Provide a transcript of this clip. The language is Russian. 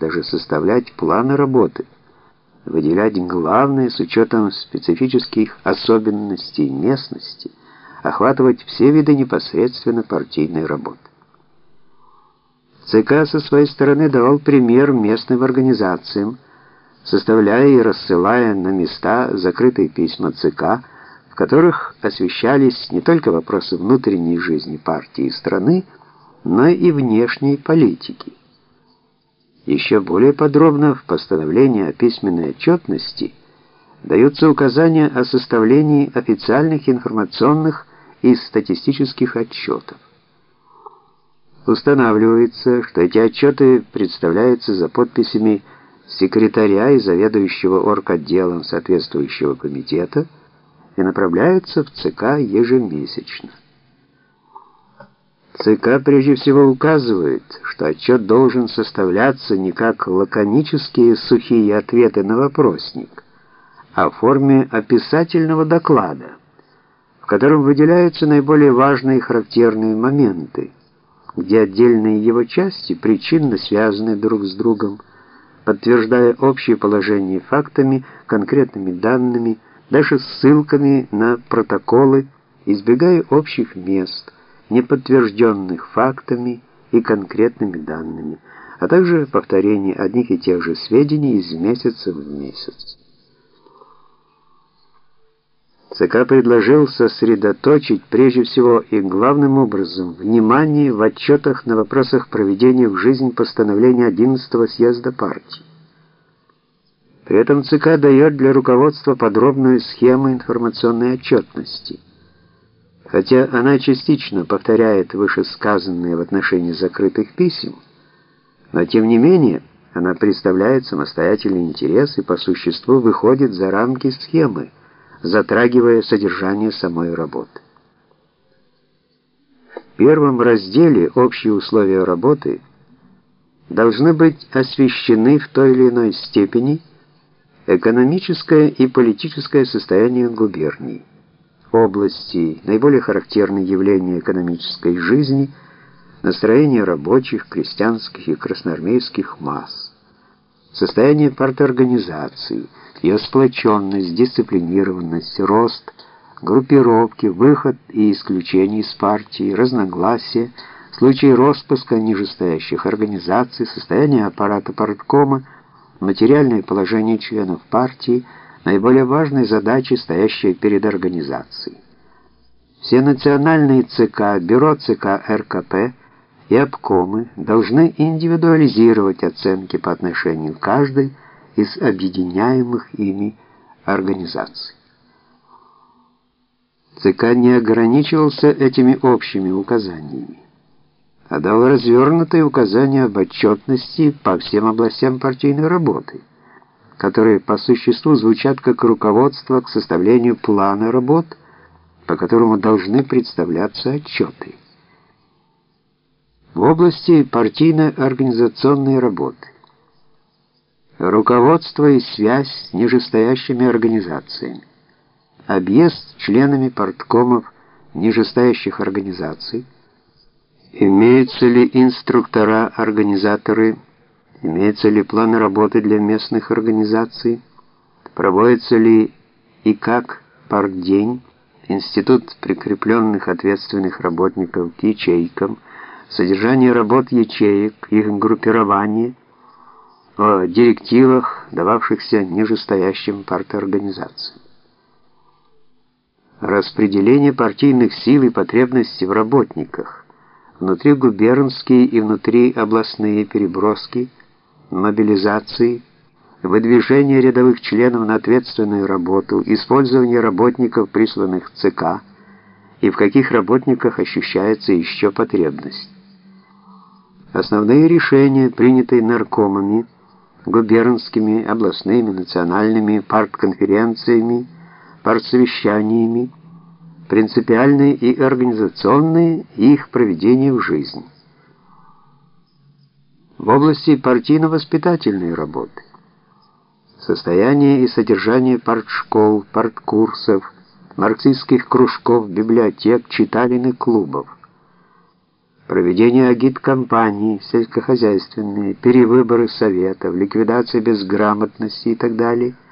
даже составлять планы работы, выделять главное с учетом специфических особенностей местности, охватывать все виды непосредственно партийной работы. ЦК со своей стороны давал пример местным организациям, составляя и рассылая на места закрытые письма ЦК, в которых освещались не только вопросы внутренней жизни партии и страны, но и внешней политики. Еще более подробно в постановлении о письменной отчетности даются указания о составлении официальных информационных и статистических отчетов. Устанавливается, что эти отчеты представляются за подписями секретаря и заведующего орготделом соответствующего комитета и направляются в ЦК ежемесячно. ЦК прежде всего указывает, что отчет должен составляться не как лаконические сухие ответы на вопросник, а в форме описательного доклада, в котором выделяются наиболее важные и характерные моменты, где отдельные его части причинно связаны друг с другом, подтверждая общее положение фактами, конкретными данными, даже ссылками на протоколы, избегая общих мест, не подтвержденных фактами и конкретными данными, а также повторение одних и тех же сведений из месяца в месяц. ЦК предложил сосредоточить прежде всего и главным образом внимание в отчетах на вопросах проведения в жизнь постановления 11-го съезда партии. При этом ЦК дает для руководства подробную схему информационной отчетности. Хотя она частично повторяет вышесказанные в отношении закрытых писем, но тем не менее она представляет самостоятельный интерес и по существу выходит за рамки схемы, затрагивая содержание самой работы. В первом разделе «Общие условия работы» должны быть освещены в той или иной степени экономическое и политическое состояние губерний, области, наиболее характерные явления экономической жизни, настроение рабочих, крестьянских и красноармейских масс, состояние парторганизации – ее сплоченность, дисциплинированность, рост, группировки, выход и исключение из партии, разногласия, случаи распуска нижестоящих организаций, состояние аппарата парткома, материальное положение членов партии, наиболее важные задачи, стоящие перед организацией. Все национальные ЦК, бюро ЦК РКП и обкомы должны индивидуализировать оценки по отношению к каждой из объединяемых ими организаций. ЦК не ограничивался этими общими указаниями, а дал развернутые указания об отчетности по всем областям партийной работы, которые по существу звучат как руководство к составлению плана работ, по которому должны представляться отчеты. В области партийно-организационной работы. Руководство и связь с нижестоящими организациями, объезд членами парткомов нижестоящих организаций, имеются ли инструктора-организаторы, имеется ли план работы для местных организаций, проводится ли и как партдень, институт прикрепленных ответственных работников к ячейкам, содержание работ ячеек, их группирование – о директивах, дававшихся нижестоящим парторганизациям. Распределение партийных сил и потребностей в работниках, внутри губернские и внутри областные переброски, мобилизации, выдвижение рядовых членов на ответственную работу, использование работников, присланных ЦК, и в каких работниках ощущается еще потребность. Основные решения, принятые наркомами, губернскими, областными, национальными партконференциями, партсовещаниями, принципиальные и организационные и их проведение в жизнь. В области партийно-воспитательной работы. Состояние и содержание партшкол, парткурсов, марксистских кружков, библиотек, читален и клубов, проведение агит-кампаний, сельскохозяйственные, перевыборы советов, ликвидация безграмотности и так далее –